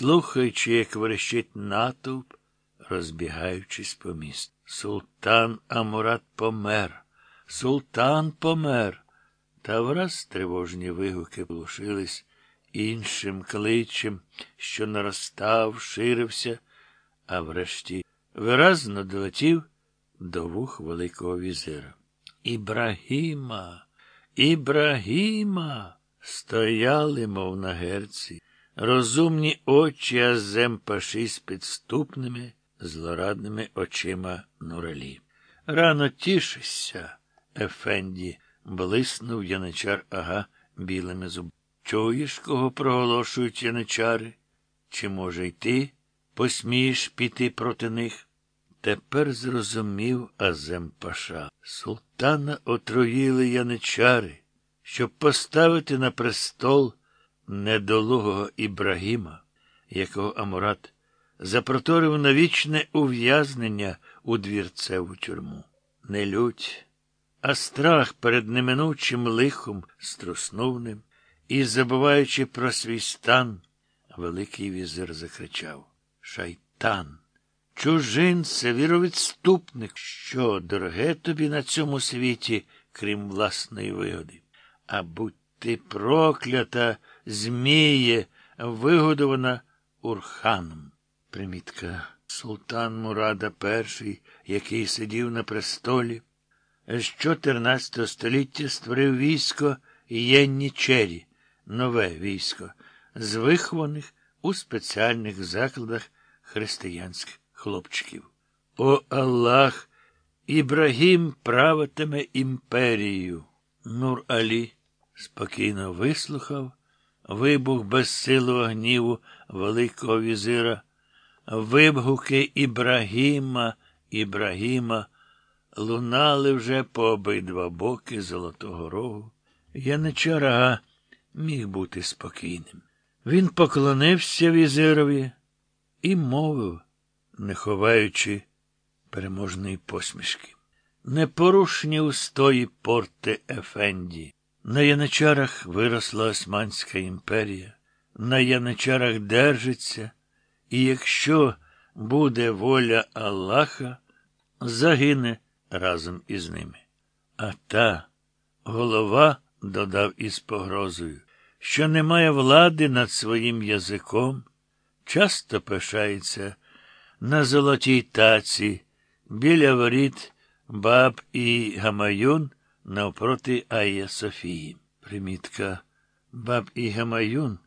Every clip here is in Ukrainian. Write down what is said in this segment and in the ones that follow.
слухаючи, як верещить натовп, розбігаючись по місту. Султан Амурат помер. Султан помер. Та враз тривожні вигуки глушились іншим кличем, що наростав, ширився, а врешті виразно долетів до вух Великого візира. Ібрагіма, Ібрагіма. Стояли, мов на герці, розумні очі Азем Паші з підступними, злорадними очима Нуралі. Рано тішишся, Ефенді, блиснув яничар ага білими зубами. Чуєш, кого проголошують яничари? Чи, може, й ти посмієш піти проти них? Тепер зрозумів Азем Паша. Султана отруїли яничари, щоб поставити на престол недолугого Ібрагіма, якого Амурат запроторив на вічне ув'язнення у двірцеву тюрму. Не лють, а страх перед неминучим лихом струснув ним, і, забуваючи про свій стан, Великий візир закричав Шайтан! Чужинце, віровідступник, що дороге тобі на цьому світі, крім власної вигоди. А будь ти проклята, зміє, вигодована Урханом. Примітка. Султан Мурада І, який сидів на престолі, з 14 століття створив військо Єннічері, нове військо, з вихованих у спеціальних закладах християнських хлопчиків. О Аллах! Ібрагім правитиме імперією. Нур Алі спокійно вислухав вибух безсилого гніву Великого візира, вибухи Ібрагіма, Ібрагіма лунали вже по обидва боки Золотого Рогу. Яничара міг бути спокійним. Він поклонився візирові і мовив, не ховаючи переможної посмішки. Непорушні устої порти Ефенді. На яничарах виросла Османська імперія, на яничарах держиться, і якщо буде воля Аллаха, загине разом із ними. А та голова додав із погрозою, що не має влади над своїм язиком, часто пишається на золотій таці, біля воріт баб і Гамаюн навпроти Айя Софії. Примітка баб і Гамаюн,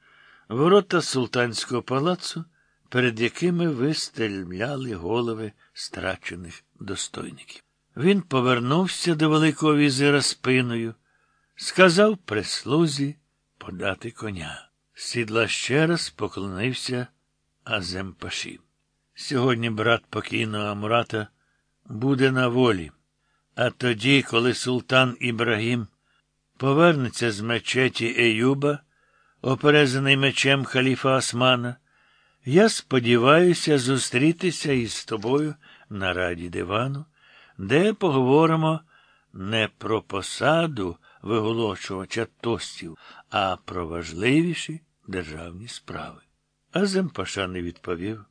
ворота султанського палацу, перед якими вистельмляли голови страчених достойників. Він повернувся до Великого візира спиною, сказав прислузі подати коня. Сідла ще раз поклонився Аземпаші. Сьогодні брат покійного Амурата буде на волі. А тоді, коли султан Ібрагім повернеться з мечеті Еюба, оперезаний мечем халіфа Османа, я сподіваюся зустрітися із тобою на раді дивану, де поговоримо не про посаду виголошувача тостів, а про важливіші державні справи. А Земпаша не відповів.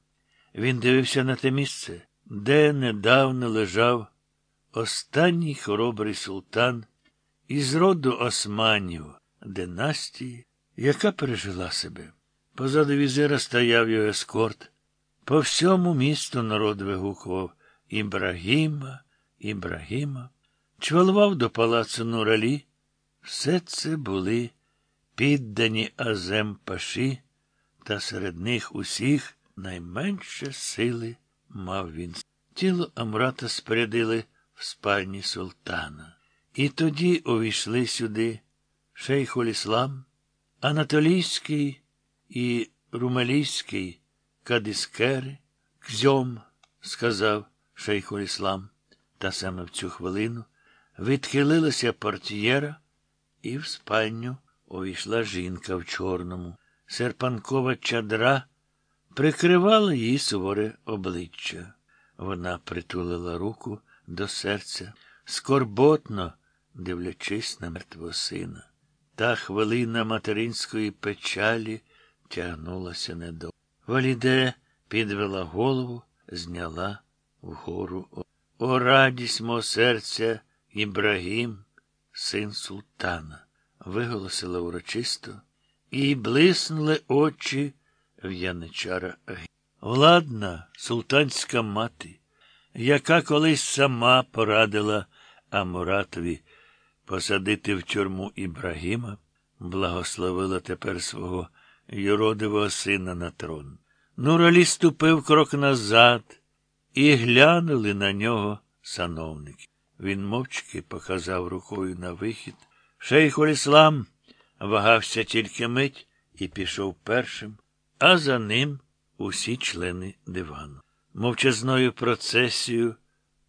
Він дивився на те місце, де недавно лежав останній хоробрий султан із роду османів, династії, яка пережила себе. Позаду візира стояв його ескорт. По всьому місту народ вигукував Ібрагіма, Ібрагіма, чвалував до палацу Нуралі. Все це були піддані Азем Паші, та серед них усіх найменше сили мав він. Тіло Амрата спорядили в спальні султана. І тоді увійшли сюди шейхуль Іслам, Анатолійський і Румалійський кадискери, кзьом, сказав шейхуль Іслам, та саме в цю хвилину відхилилася портьєра, і в спальню увійшла жінка в чорному. Серпанкова чадра прикривала її суворе обличчя. Вона притулила руку до серця, скорботно дивлячись на мертвого сина. Та хвилина материнської печалі тягнулася недовго. Валіде підвела голову, зняла вгору. О, радість мого серця Ібрагім, син султана, виголосила урочисто, і блиснули очі в яничара. Владна султанська мати, яка колись сама порадила Амуратові посадити в тюрму Ібрагіма, благословила тепер свого юродивого сина на трон. Нуралі ступив крок назад, і глянули на нього сановники. Він мовчки показав рукою на вихід. Шейхуль Іслам вагався тільки мить і пішов першим, а за ним усі члени дивану. Мовчазною процесією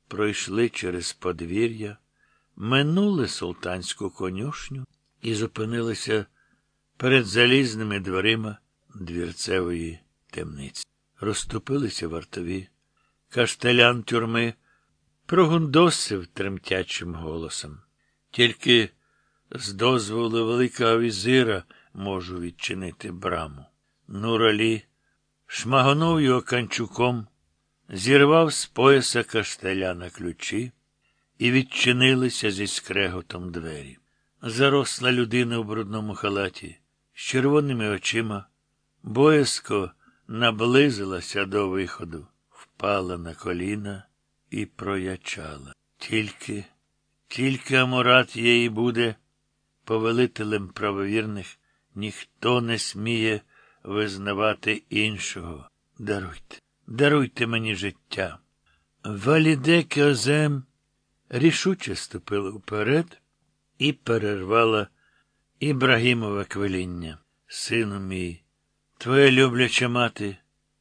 пройшли через подвір'я, минули султанську конюшню і зупинилися перед залізними дверима двірцевої темниці. Розступилися вартові. Каштелян тюрми прогундосив тремтячим голосом. Тільки з дозволу великого візира можу відчинити браму. Нуралі шмагонув його канчуком, зірвав з пояса каштеляна ключі і відчинилися зі скреготом двері. Заросла людина у брудному халаті з червоними очима, боязко наблизилася до виходу, впала на коліна і проячала. Тільки, тільки Амурат її буде повелителем правовірних, ніхто не сміє визнавати іншого. Даруйте, даруйте мені життя. Валіде Кьозем рішуче ступила вперед і перервала Ібрагімове квиління. Сину мій, твоя любляча мати,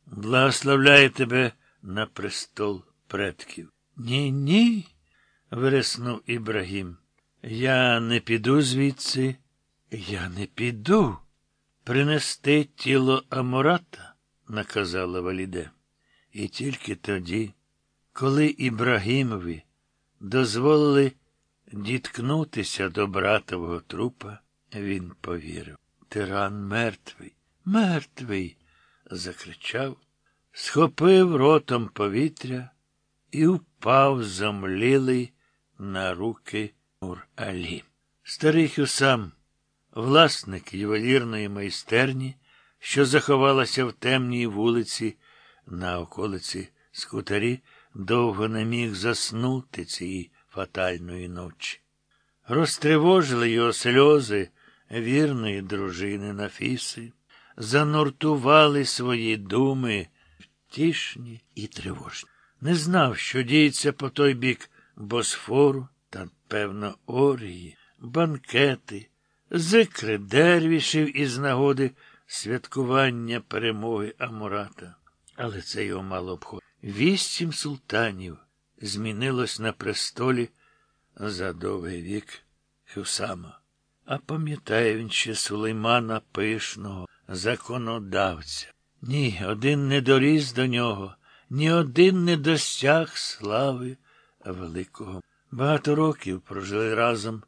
благословляє тебе на престол предків. Ні, ні, вириснув Ібрагім. Я не піду звідси, я не піду. Принести тіло Амурата, наказала Валіде. І тільки тоді, коли Ібрагімові дозволили діткнутися до братового трупа, він повірив. Тиран мертвий, мертвий, закричав, схопив ротом повітря і впав замлілий на руки Мур-Алі. Старий Хюсам, власник ювелірної майстерні, що заховалася в темній вулиці на околиці скутарі, довго не міг заснути цієї фатальної ночі. Розтривожили його сльози вірної дружини Нафіси, зануртували свої думи втішні і тривожні. Не знав, що діється по той бік Босфору та, певно, орії, банкети, зикри дервішів із нагоди святкування перемоги Амурата. Але це його мало обходить. Вісім султанів змінилось на престолі за довгий вік Хюсама. А пам'ятає він ще Сулеймана Пишного, законодавця. Ні, один не доріс до нього, ні один не досяг слави великого. Багато років прожили разом